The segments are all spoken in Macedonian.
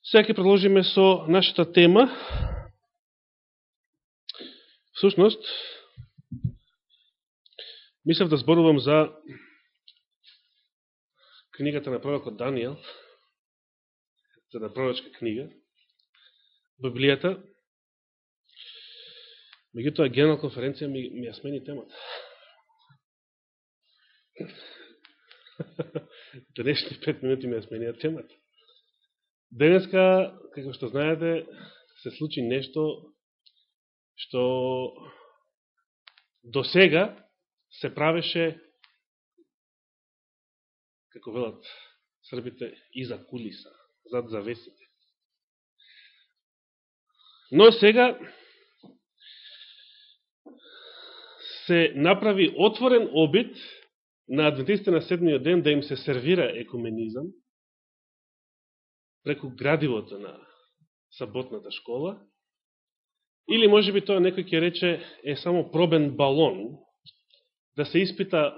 Сега ќе продолжиме со нашата тема. Всушност, мислев да зборувам за книгата на пророкот Данијел, за да пророчка книга, Библијата. Меѓутоа, генерал конференција ми, ми ја смени темата. Денешни пет минути ми ја сменија темата. Денеска, како што знаете, се случи нешто што до сега се правеше, како велат србите, иза кулиса, зад завесите. Но сега се направи отворен обид на адвентистите на седмиот ден да им се сервира екуменизам, преку градивото на саботната школа, или може би тоа некој ќе рече е само пробен балон, да се испита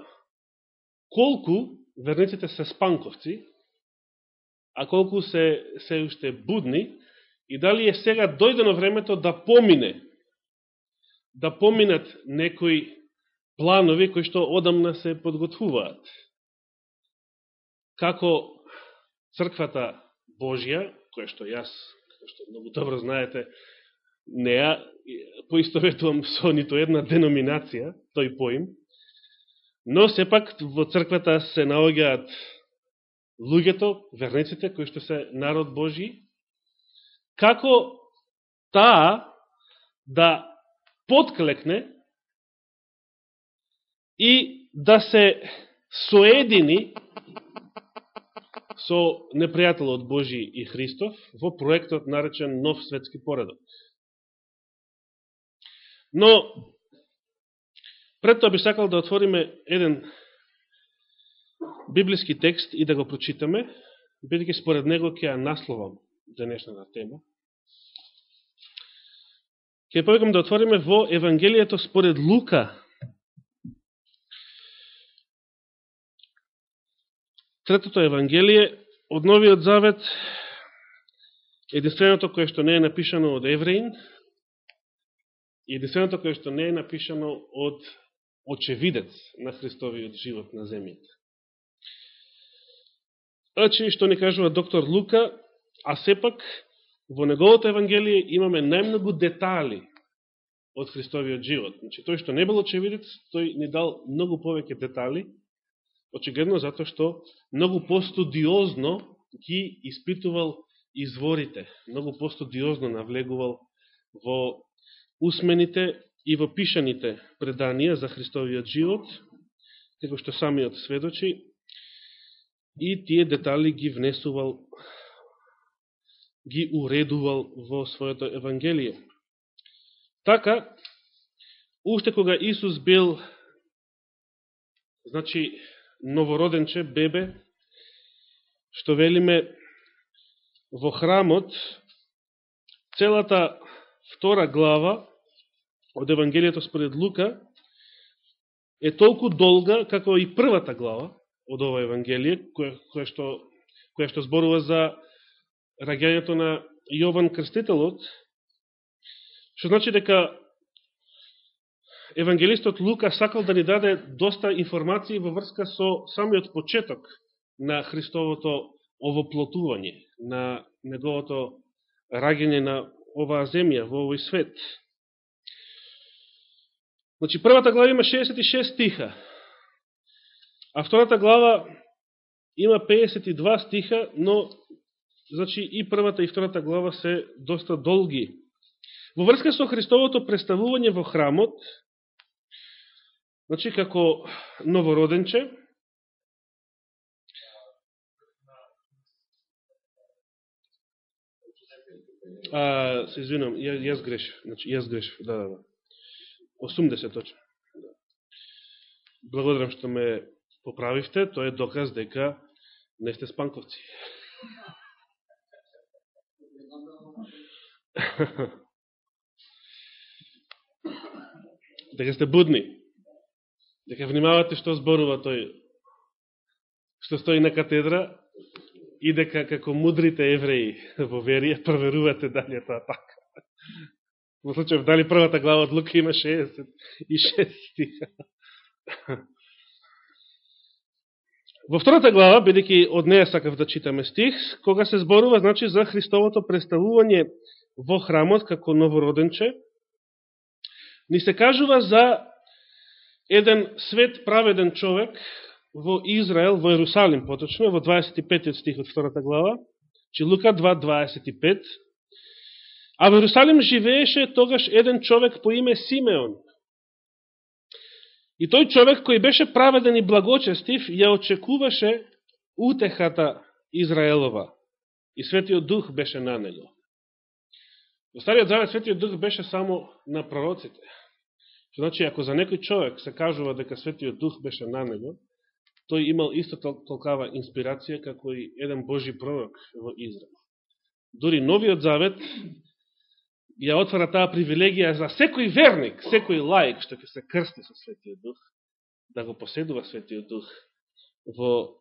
колку верниците се спанковци, а колку се, се уште будни, и дали е сега дојдено времето да помине, да поминат некои планови кои што одамна се подготвуваат. Како црквата Божја, која што јас, која што многу добро знаете, не ја поистоветувам со нито една деноминација, тој поим, но сепак во црквата се наоѓаат луѓето, верниците, кои што се народ Божи, како таа да подклекне и да се соедини со непријателот Божи и Христов во проектот наречен Нов светски поредок. Но, пред тоа би сакал да отвориме еден библиски текст и да го прочитаме, бидеќи според него ќе ја насловам денешната тема. Ке повикам да отвориме во Евангелието според Лука, Третото Евангелие од Новиот Завет, единственото кое што не е напишано од Евреин, и единственото кое што не е напишано од очевидец на Христовиот живот на земјата. Значи, што не кажува доктор Лука, а сепак во неговото Евангелие имаме најмногу детали од Христовиот живот. Значи, тој што не бил очевидец, тој ни дал многу повеќе детали, очигледно затоа што многу постудиозно ги испитувал изворите, многу постудиозно навлегувал во усмените и во пишаните преданија за Христовиот живот, како што самиот сведочи, и тие детали ги внесувал, ги уредувал во своето Евангелие. Така, уште кога Исус бил, значи, новороденче, бебе, што велиме во храмот, целата втора глава од Евангелието според Лука е толку долга како и првата глава од ова Евангелие, која, која, што, која што зборува за раѓањето на Јован Крстителот, што значи дека евангелистот Лука сакал да ни даде доста информации во врска со самиот почеток на Христовото овоплотување, на неговото раѓање на оваа земја, во овој свет. Значи, првата глава има 66 стиха, а втората глава има 52 стиха, но значи и првата и втората глава се доста долги. Во врска со Христовото представување во храмот, Значи, како новороденче, А, се извинам, ја, јас греш. Значи, јас греш. Да, да, да. 80 точно. Благодарам што ме поправивте. Тоа е доказ дека не сте спанковци. дека сте будни дека внимавате што зборува тој што стои на катедра и дека како мудрите евреи во верија проверувате дали е тоа така. Во случај, дали првата глава од Лука има 66 стиха. Во втората глава, бидејќи од неја сакав да читаме стих, кога се зборува значи за Христовото представување во храмот како новороденче, ни се кажува за еден свет праведен човек во Израел, во Ерусалим поточно, во 25 стих од втората глава, че Лука 2.25, а во Ерусалим живееше тогаш еден човек по име Симеон, И тој човек кој беше праведен и благочестив, ја очекуваше утехата Израелова. И Светиот Дух беше на него. Во Стариот Завет Светиот Дух беше само на пророците. Значи, ако за некој човек се кажува дека Светиот Дух беше на него, тој имал исто толкава инспирација како и еден Божи пророк во Израел. Дори Новиот Завет ја отвара таа привилегија за секој верник, секој лаик што ќе се крсти со Светиот Дух, да го поседува Светиот Дух во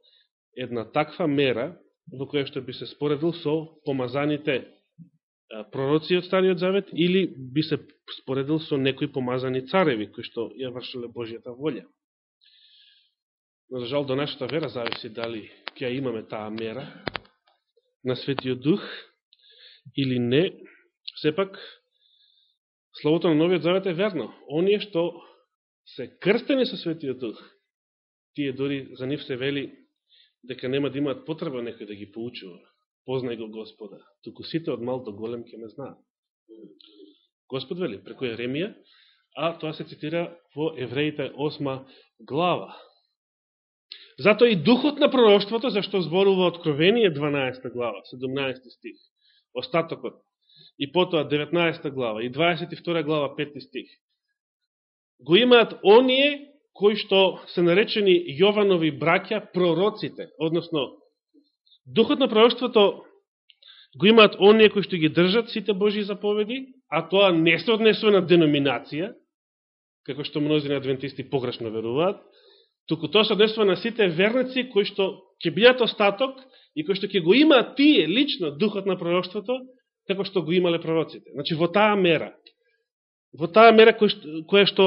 една таква мера во која што би се споредил со помазаните пророци од Стариот Завет или би се споредил со некои помазани цареви кои што ја вршиле Божијата волја. Но за жал до нашата вера зависи дали ќе имаме таа мера на Светиот Дух или не, Сепак, Словото на Новиот Завет е верно. Оние што се крстени со Светиот Дух, тие дори за нив се вели дека нема да имаат потреба некој да ги поучува. Познај го Господа. Туку сите од мал до голем ке ме знаат. Господ вели преку Еремија, а тоа се цитира во Евреите 8 глава. Затоа и духот на пророќството, зашто зборува Откровение 12 глава, 17 стих, остатокот и потоа 19 глава и 22 глава 5 стих. Го имаат оние кои што се наречени Јованови браќа пророците, односно духот на пророќството го имаат оние кои што ги држат сите Божи заповеди, а тоа не се однесува на деноминација, како што мнози на адвентисти погрешно веруваат, туку тоа се однесува на сите верници кои што ќе бидат остаток и кои што ќе го имаат тие лично духот на пророќството, како што го имале пророците. Значи, во таа мера, во таа мера која која што,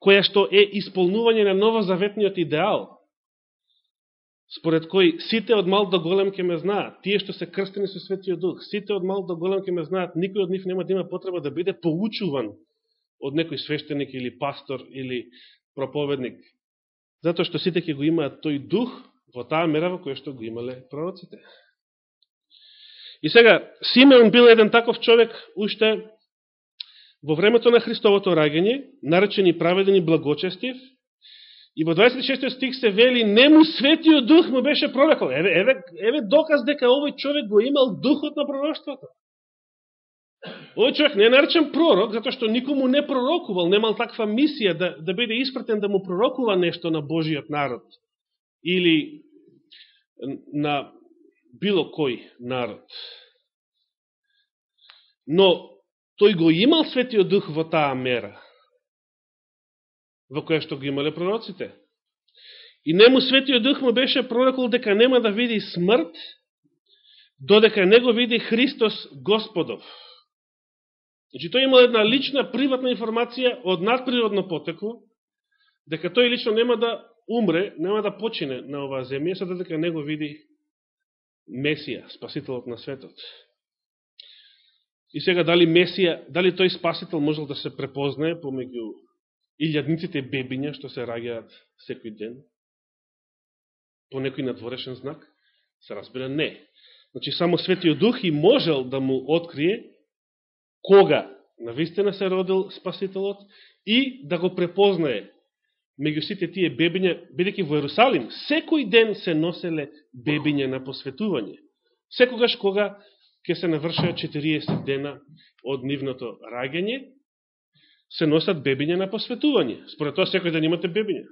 која што е исполнување на новозаветниот идеал, според кој сите од мал до голем ќе ме знаат, тие што се крстени со Светиот Дух, сите од мал до голем ќе ме знаат, никој од нив нема да има потреба да биде поучуван од некој свештеник или пастор или проповедник, затоа што сите ќе го имаат тој дух во таа мера во која што го имале пророците. И сега, Симеон бил еден таков човек, уште во времето на Христовото раѓање, наречен и праведен и благочестив, и во 26 стих се вели, нему светиот дух му беше прорекол. Еве, еве, еве доказ дека овој човек го имал духот на пророќството. Овој човек не е наречен пророк, затоа што никому не пророкувал, немал таква мисија да, да биде испратен да му пророкува нешто на Божиот народ. Или на било кој народ. Но тој го имал Светиот Дух во таа мера, во која што ги имале пророците. И нему Светиот Дух му беше прорекол дека нема да види смрт, додека не го види Христос Господов. Значи, тој имал една лична, приватна информација од надприродно потекло, дека тој лично нема да умре, нема да почине на оваа земја, со дека не го види Месија, спасителот на светот. И сега дали Месија, дали тој спасител можел да се препознае помеѓу илјадниците бебиња што се раѓаат секој ден по некој надворешен знак? Се разбира не. Значи само Светиот Дух и можел да му открие кога навистина се родил Спасителот и да го препознае меѓу сите тие бебиња, бидеќи во Ерусалим, секој ден се носеле бебиња на посветување. Секогаш кога ќе се навршаат 40 дена од нивното раѓање, се носат бебиња на посветување. Според тоа секој ден имате бебиња.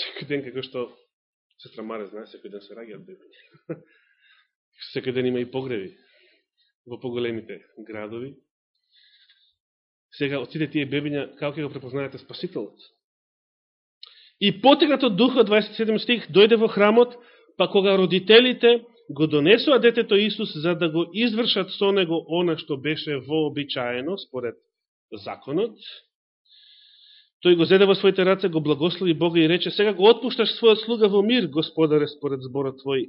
Секој ден како што сестра Маре знае, секој ден се раѓаат бебиња. Секој ден има и погреби во поголемите градови. Сега, од сите тие бебиња, како ќе го препознаете Спасителот? И потегнат од духот, 27 стих, дојде во храмот, па кога родителите го донесува детето Исус за да го извршат со него она што беше вообичаено според законот. Тој го зеде во своите раце, го благослови Бога и рече, сега го отпушташ својот слуга во мир, Господаре, според зборот Твој.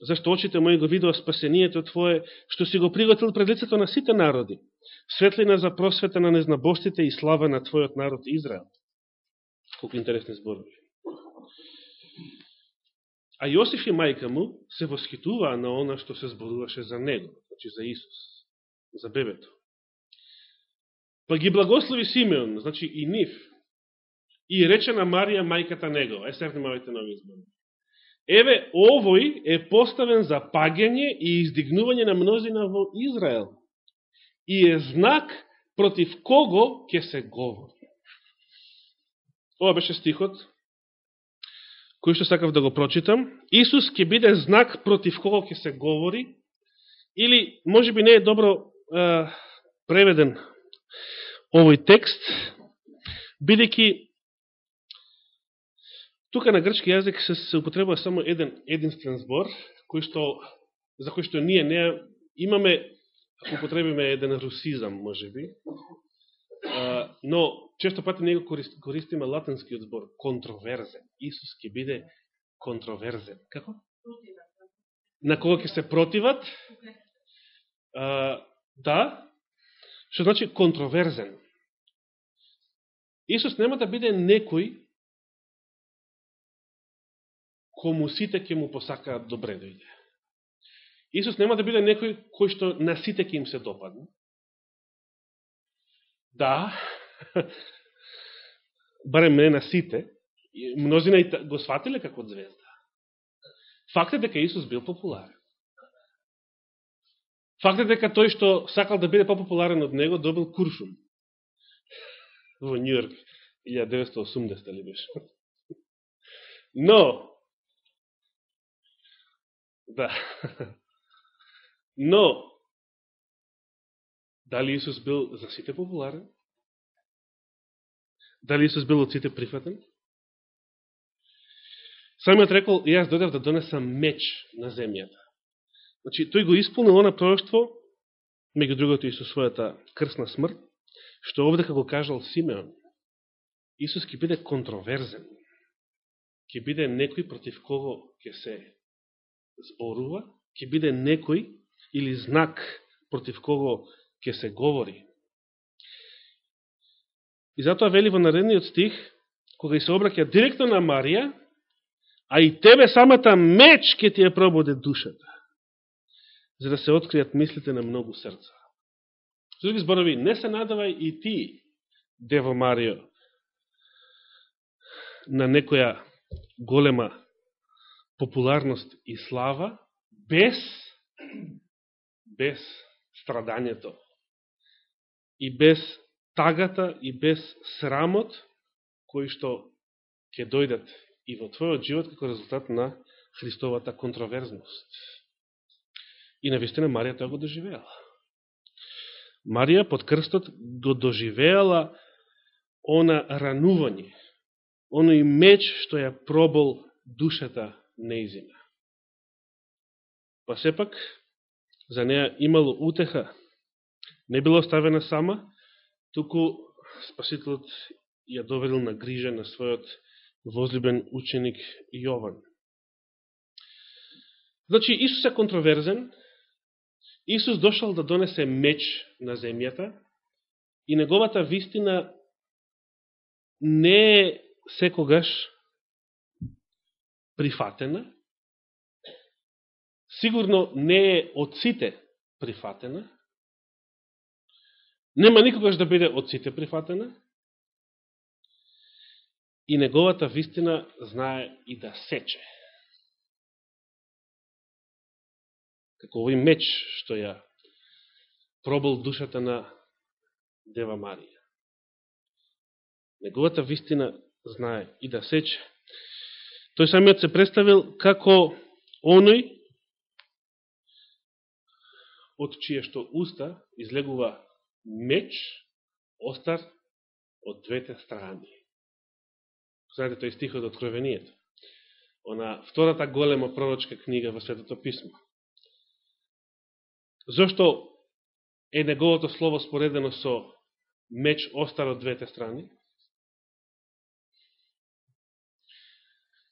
Зашто очите мои го видува спасението Твое, што си го приготвил пред лицето на сите народи, светлина за просвета на незнабоштите и слава на Твојот народ Израел. Колко интересни зборови. А Јосиф и мајка му се восхитуваа на она што се зборуваше за него, значи за Исус, за бебето. Па ги благослови Симеон, значи и нив, и рече на Марија мајката него. Е, се внимавајте на избори. Еве, овој е поставен за пагање и издигнување на мнозина во Израел. И е знак против кого ќе се говори. Ова беше стихот, кој што сакав да го прочитам. Исус ќе биде знак против кого ќе се говори, или, може би не е добро е, преведен овој текст, бидејќи Тука на грчки јазик се, се употребува само еден единствен збор, кој што, за кој што ние не имаме, ако употребиме еден русизам, може би, а, но често пати него користиме латинскиот збор, контроверзен. Исус ќе биде контроверзен. Како? На кого ќе се противат? А, да, што значи контроверзен. Исус нема да биде некој кому сите ќе му посакаат добре да дојде. Исус нема да биде некој кој што на сите ќе им се допадне. Да, барем не на сите, мнозина и го сватиле како звезда. Факт е дека Исус бил популарен. Факт е дека тој што сакал да биде популарен од него, добил куршум во Нью-Йорк 1980 ли беше. Но, Да. Но, дали Исус бил за сите популарен? Дали Исус бил од сите прифатен? Самиот рекол, јас додев да донесам меч на земјата. Значи, тој го исполнил она пророќство, меѓу другото и со својата крсна смрт, што овде како кажал Симеон, Исус ќе биде контроверзен, ќе биде некој против кого ќе се зборува, ќе биде некој или знак против кого ќе се говори. И затоа вели во наредниот стих, кога и се обраќа директно на Марија, а и тебе самата меч ќе ти ја прободе душата, за да се откријат мислите на многу срца. С други зборови, не се надавај и ти, Дево Марио, на некоја голема популарност и слава без без страдањето и без тагата и без срамот кои што ќе дојдат и во твојот живот како резултат на Христовата контроверзност. И навистина Марија тоа го доживеала. Марија под крстот го доживеала она ранување, оној меч што ја пробол душата неизина. Па сепак, за неја имало утеха, не била оставена сама, туку Спасителот ја доверил на грижа на својот возлюбен ученик Јован. Значи, Исус е контроверзен, Исус дошол да донесе меч на земјата и неговата вистина не е секогаш прифатена, сигурно не е од сите прифатена, нема никогаш да биде од сите прифатена, и неговата вистина знае и да сече. Како овој меч што ја пробал душата на Дева Марија. Неговата вистина знае и да сече. Тој самиот се представил како оној од чие што уста излегува меч, остар од двете страни. Знаете, тој стихот од Откровението. она втората голема пророчка книга во Светото Писмо. Зошто е неговото слово споредено со меч остар од двете страни?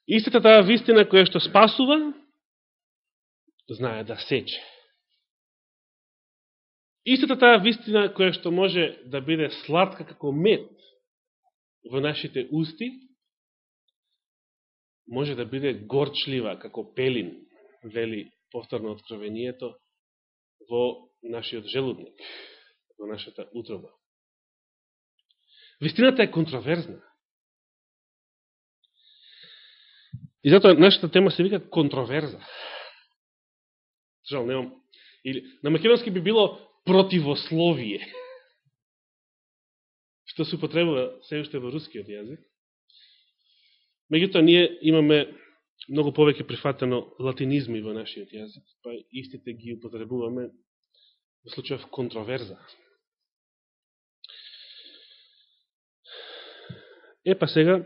Истата таа вистина која што спасува, знае да сече. Истата таа вистина која што може да биде сладка како мед во нашите усти, може да биде горчлива како пелин, вели повторно откровението, во нашиот желудник, во нашата утроба. Вистината е контроверзна. И затоа нашата тема се вика контроверза. Жал, немам. Или, на македонски би било противословие. Што се употребува се уште во рускиот јазик. Меѓутоа, ние имаме многу повеќе прифатено латинизми во нашиот јазик, па истите ги употребуваме во случајов контроверза. Е, па сега,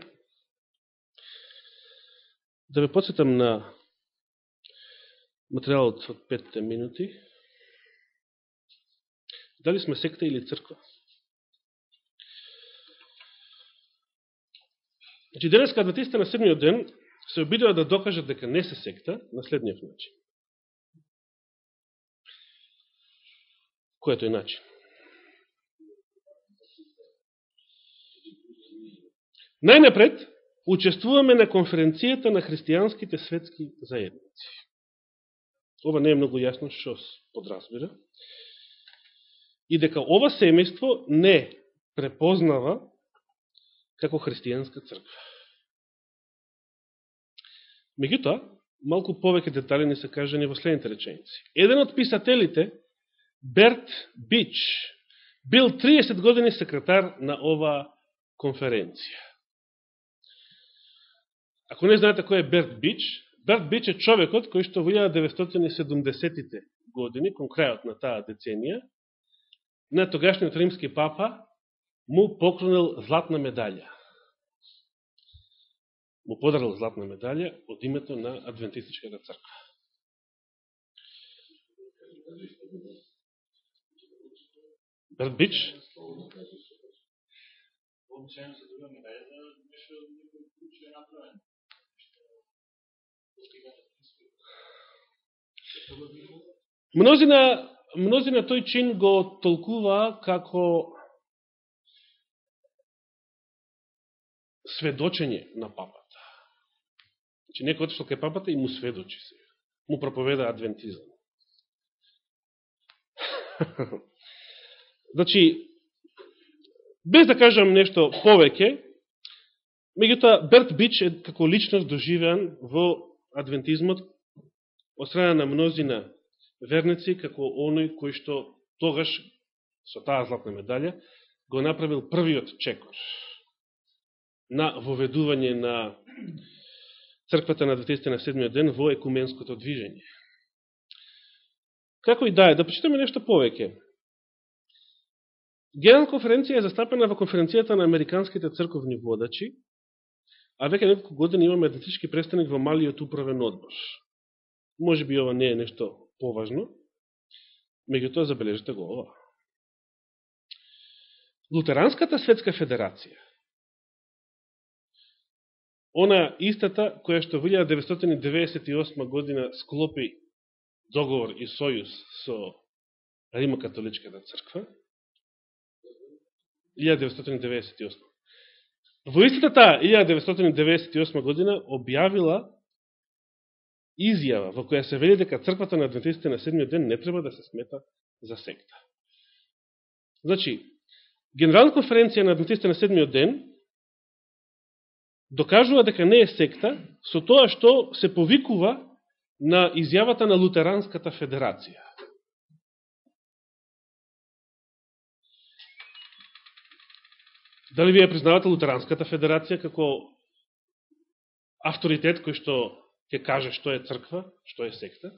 да ве подсетам на материалот од петте минути. Дали сме секта или црква? Значи, денеска адвентиста на седмиот ден се обидува да докажат дека не се секта на следниот начин. Кој е начин? Најнапред, учествуваме на конференцијата на христијанските светски заедници. Ова не е многу јасно што подразбира. И дека ова семејство не препознава како христијанска црква. Меѓутоа, малку повеќе детали не се кажани во следните реченици. Еден од писателите, Берт Бич, бил 30 години секретар на оваа конференција. Ако не знаете кој е Берт Бич, Берт Бич е човекот кој што во 1970-те години, кон крајот на таа деценија, на тогашниот римски папа му поклонил златна медалја му подарил златна медалја од името на Адвентистичката црква. Берт Бич? Мнозина, мнозина тој чин го толкува како сведочење на папа че некој отишел кај папата и му сведочи се. Му проповеда адвентизм. значи, без да кажам нешто повеќе, меѓутоа Берт Бич е како личност доживеан во адвентизмот од страна на мнозина верници, како оној кој што тогаш со таа златна медалја го направил првиот чекор на воведување на црквата на Адвентистите на седмиот ден во екуменското движење. Како и да е, да почитаме нешто повеќе. Генерална конференција е застапена во конференцијата на американските црковни водачи, а веќе неколку години имаме адвентистички престаник во малиот управен одбор. Може би ова не е нешто поважно, меѓутоа забележите го ова. Лутеранската светска федерација она истата која што во 1998 година склопи договор и сојуз со Римокатоличката црква, 1998. Во истата таа 1998 година објавила изјава во која се вели дека црквата на адвентистите на седмиот ден не треба да се смета за секта. Значи, Генерална конференција на адвентистите на седмиот ден докажува дека не е секта со тоа што се повикува на изјавата на Лутеранската федерација. Дали вие признавате Лутеранската федерација како авторитет кој што ќе каже што е црква, што е секта?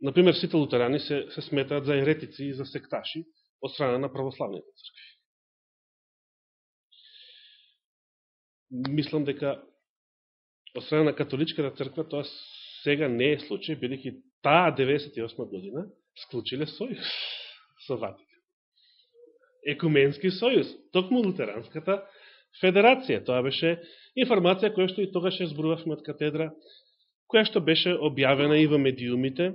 Например, сите лутерани се, се сметаат за еретици и за секташи од страна на православните цркви. Мислам дека од страна на католичката црква, тоа сега не е случај, бидеќи таа 98 година склучиле сојуз со Ватикан. Екуменски сојуз, токму Лутеранската федерација. Тоа беше информација која што и тогаш ја збрувавме од катедра, која што беше објавена и во медиумите.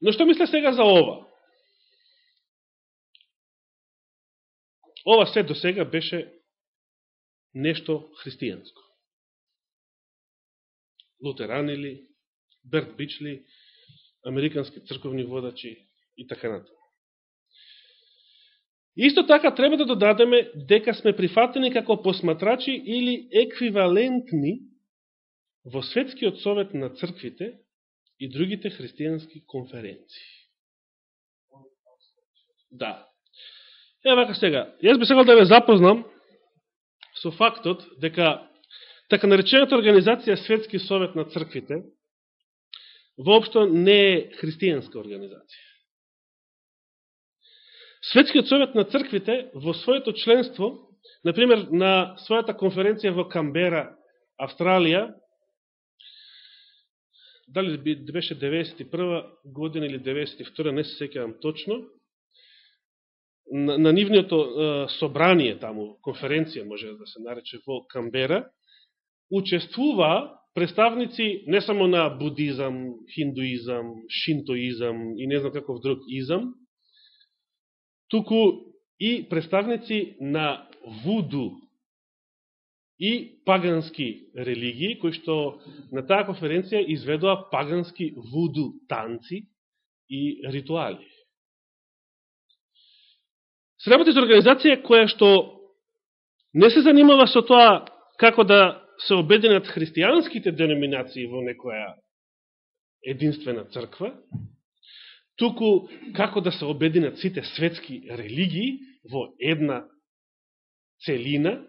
Но што мисля сега за ова? Ова се до сега беше нешто христијанско. Лутерани ли, Берт Бичли, американски црковни водачи и така натаму. Исто така треба да додадеме дека сме прифатени како посматрачи или еквивалентни во Светскиот совет на црквите и другите христијански конференции. Да. Е, вака сега, јас би сегал да ве запознам со фактот дека така наречената организација Светски совет на црквите воопшто не е христијанска организација. Светскиот совет на црквите во своето членство, например, на својата конференција во Камбера, Австралија, дали беше 91 година или 92, не се секавам точно, на, на нивниото е, собрание таму, конференција може да се нарече во Камбера, учествува представници не само на будизам, хиндуизам, шинтоизам и не знам каков друг изам, туку и представници на вуду и пагански религии, кои што на таа конференција изведоа пагански вуду танци и ритуали. Се работи за организација која што не се занимава со тоа како да се обединат христијанските деноминации во некоја единствена црква, туку како да се обединат сите светски религии во една целина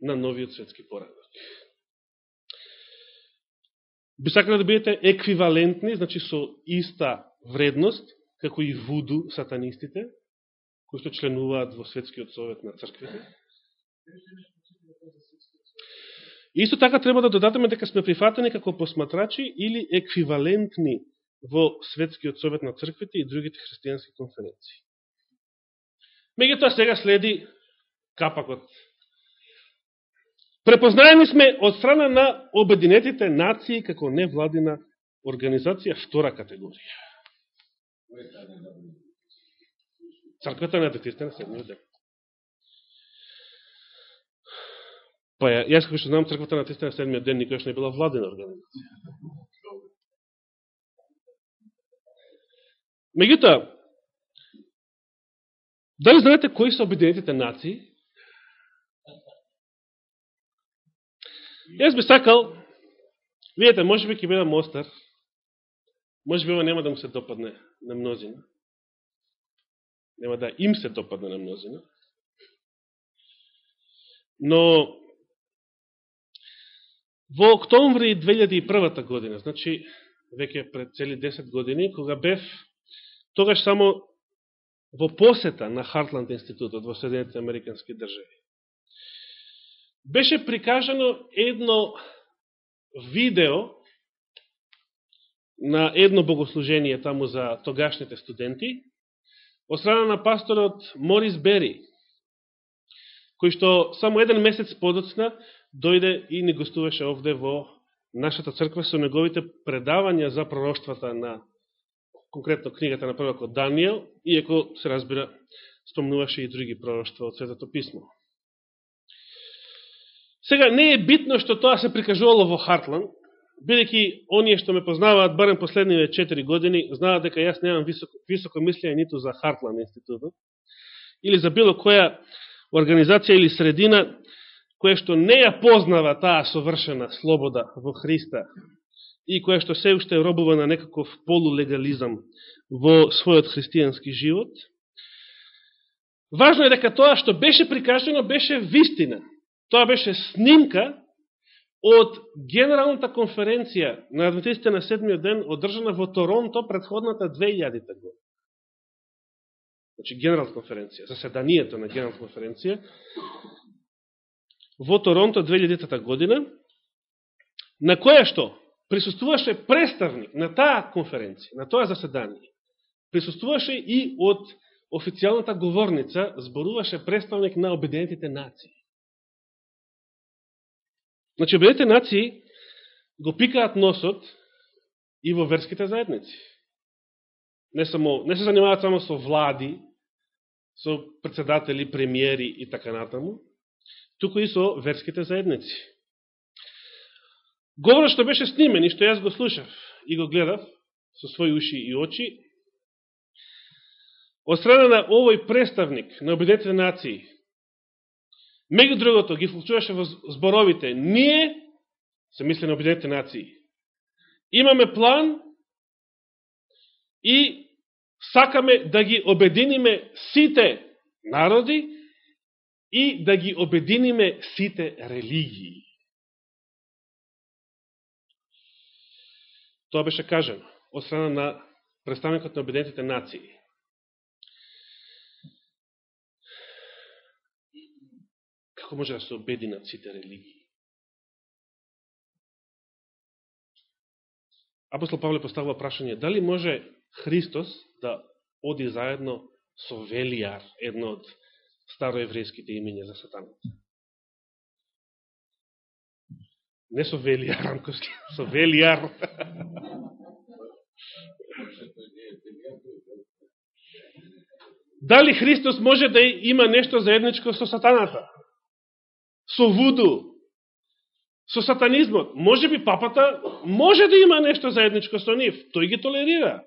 на новиот светски порадок. Би сакали да бидете еквивалентни, значи со иста вредност, како и вуду сатанистите, кои што членуваат во Светскиот совет на црквите. Исто така треба да додадеме дека сме прифатени како посматрачи или еквивалентни во Светскиот совет на црквите и другите христијански конференции. Меѓутоа сега следи капакот. Препознаени сме од страна на Обединетите нации како невладина организација втора категорија. Црквата на Адвентистите на седмиот ден. Па јас како што знам, црквата на Адвентистите на седмиот ден никогаш не била владена организација. Меѓутоа, дали знаете кои се обединетите нации? Јас би сакал, видете, може би ќе бидам остар, може би ова нема да му се допадне на мнозина, нема да им се допадне на мнозина, но во октомври 2001 година, значи веќе пред цели 10 години, кога бев тогаш само во посета на Хартланд институтот во Соединетите Американски држави. Беше прикажано едно видео на едно богослужение таму за тогашните студенти, од страна на пасторот Морис Бери, кој што само еден месец подоцна дојде и не гостуваше овде во нашата црква со неговите предавања за пророштвата на конкретно книгата на пророкот Данијел, иако се разбира спомнуваше и други пророштва од Светото Писмо. Сега, не е битно што тоа се прикажувало во Хартланд, бидеќи оние што ме познаваат барем последниве 4 години, знаат дека јас немам високо, високо мислење ниту за Хартланд институтот, или за било која организација или средина, која што не ја познава таа совршена слобода во Христа и која што се уште робува на некаков полулегализам во својот христијански живот, важно е дека тоа што беше прикажено беше вистина. Тоа беше снимка од Генералната конференција на Адвентистите на седмиот ден, одржана во Торонто предходната 2000 година. Значи, генералната конференција, заседанието на генералната конференција, во Торонто 2000 година, на која што присуствуваше представник на таа конференција, на тоа заседание. Присуствуваше и од официјалната говорница, зборуваше представник на Обединетите нации. Значи, Обединетите нации го пикаат носот и во верските заедници. Не, само, не се занимаваат само со влади, со председатели, премиери и така натаму, туку и со верските заедници. Говорот што беше снимен и што јас го слушав и го гледав со своји уши и очи, од страна на овој представник на обидетите нации, меѓу другото ги вклучуваше во зборовите, ние, се мисли на Обединетите нации, имаме план и сакаме да ги обединиме сите народи и да ги обединиме сите религии. Тоа беше кажено од страна на представникот на Обединетите нации. Како може да се обединат сите религии? Апостол Павле поставува прашање, дали може Христос да оди заедно со Велијар, едно од староеврејските имења за сатаната? Не со Велијар, Ранковски, со Велијар. Дали Христос може да има нешто заедничко со сатаната? Со вуду? Со сатанизмот? Може би папата може да има нешто заедничко со нив. Тој ги толерира.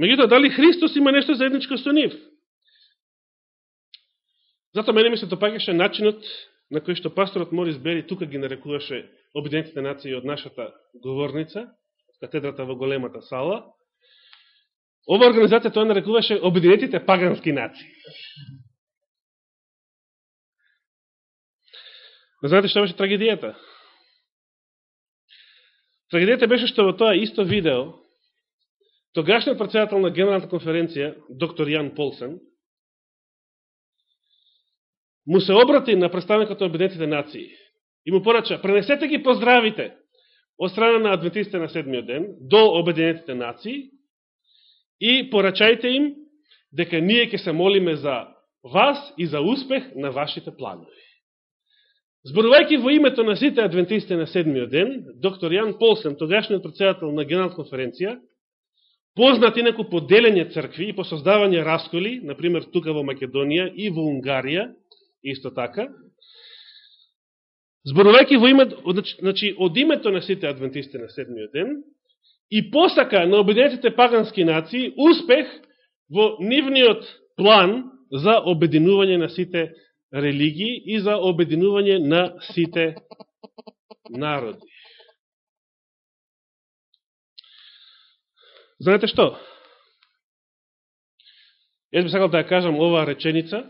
Меѓутоа, дали Христос има нешто заедничко со нив? Зато мене ми се допагаше начинот на кој што пасторот Морис Бери тука ги нарекуваше Обединетите нации од нашата говорница, катедрата во големата сала. Ова организација тоа нарекуваше Обединетите пагански нации. Но знаете што беше трагедијата? Трагедијата беше што во тоа исто видео тогашниот председател на Генералната конференција, доктор Јан Полсен, му се обрати на представникот на Обединетите нации и му порача, пренесете ги поздравите од страна на адвентистите на седмиот ден до Обединетите нации и порачајте им дека ние ќе се молиме за вас и за успех на вашите планови. Зборувајќи во името на сите адвентисти на седмиот ден, доктор Јан Полсен, тогашниот председател на Генерална конференција, познат инаку по делење цркви и по создавање расколи, например тука во Македонија и во Унгарија, исто така, зборувајќи во име, значи, значи, од името на сите адвентисти на седмиот ден, и посака на обединетите пагански нации успех во нивниот план за обединување на сите религии и за обединување на сите народи. Знаете што? Јас би сакал да ја кажам оваа реченица,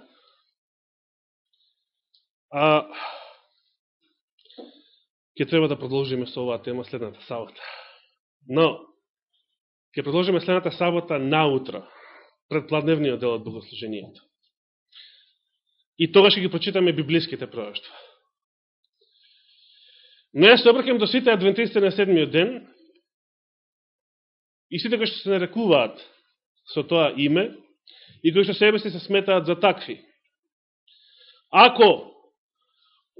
а ќе треба да продолжиме со оваа тема следната сабота. Но, ќе продолжиме следната сабота наутро, пред пладневниот дел од богослужението. И тогаш ќе ги прочитаме библиските пророќства. Но јас се обркам до сите адвентисти на седмиот ден и сите кои што се нарекуваат со тоа име и кои што себе се сметаат за такви. Ако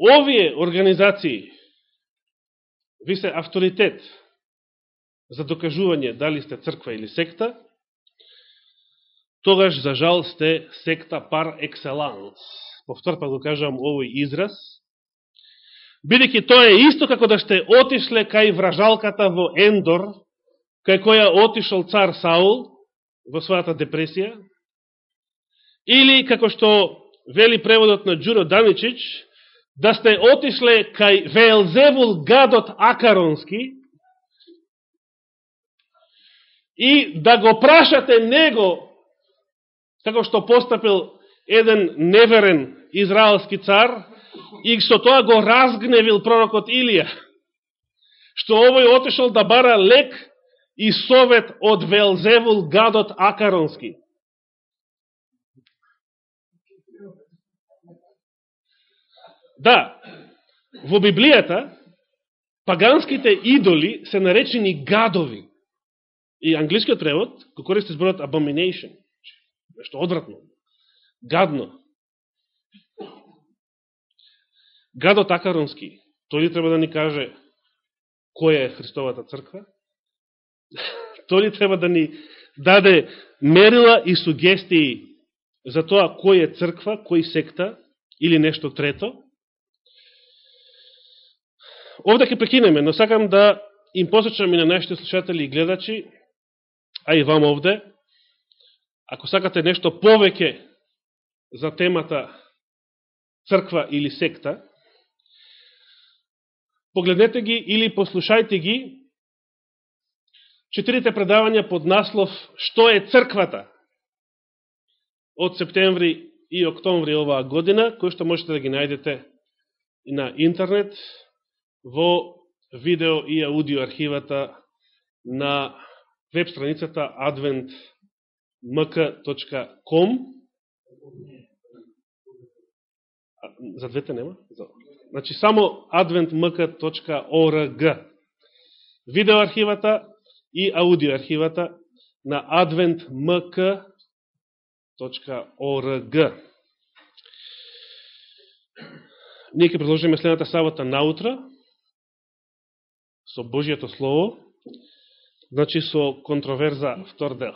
овие организации ви се авторитет за докажување дали сте црква или секта, тогаш за жал сте секта пар екселанс повтор па го кажам овој израз, бидеќи тоа е исто како да сте отишле кај вражалката во Ендор, кај која отишол цар Саул во својата депресија, или како што вели преводот на Джуро Даничич, да сте отишле кај Веелзевул гадот Акаронски и да го прашате него како што постапил еден неверен израелски цар и со тоа го разгневил пророкот Илија, што овој отешол да бара лек и совет од Велзевул гадот Акаронски. Да, во Библијата, паганските идоли се наречени гадови. И англискиот превод го користи зборот abomination. што одвратно. Гадно. Гадо Акаронски, тој ли треба да ни каже која е Христовата црква? тој ли треба да ни даде мерила и сугестии за тоа кој е црква, кој секта или нешто трето? Овде ќе прекинеме, но сакам да им посочам и на нашите слушатели и гледачи, а и вам овде, ако сакате нешто повеќе за темата црква или секта, погледнете ги или послушајте ги четирите предавања под наслов Што е црквата? од септември и октомври оваа година, кои што можете да ги најдете на интернет во видео и аудио архивата на веб страницата adventmk.com За двете нема? Значи, само adventmk.org Видео архивата и аудио архивата на adventmk.org Ние ќе продолжиме следната сабота наутра со Божијето Слово, значи со контроверза втор дел.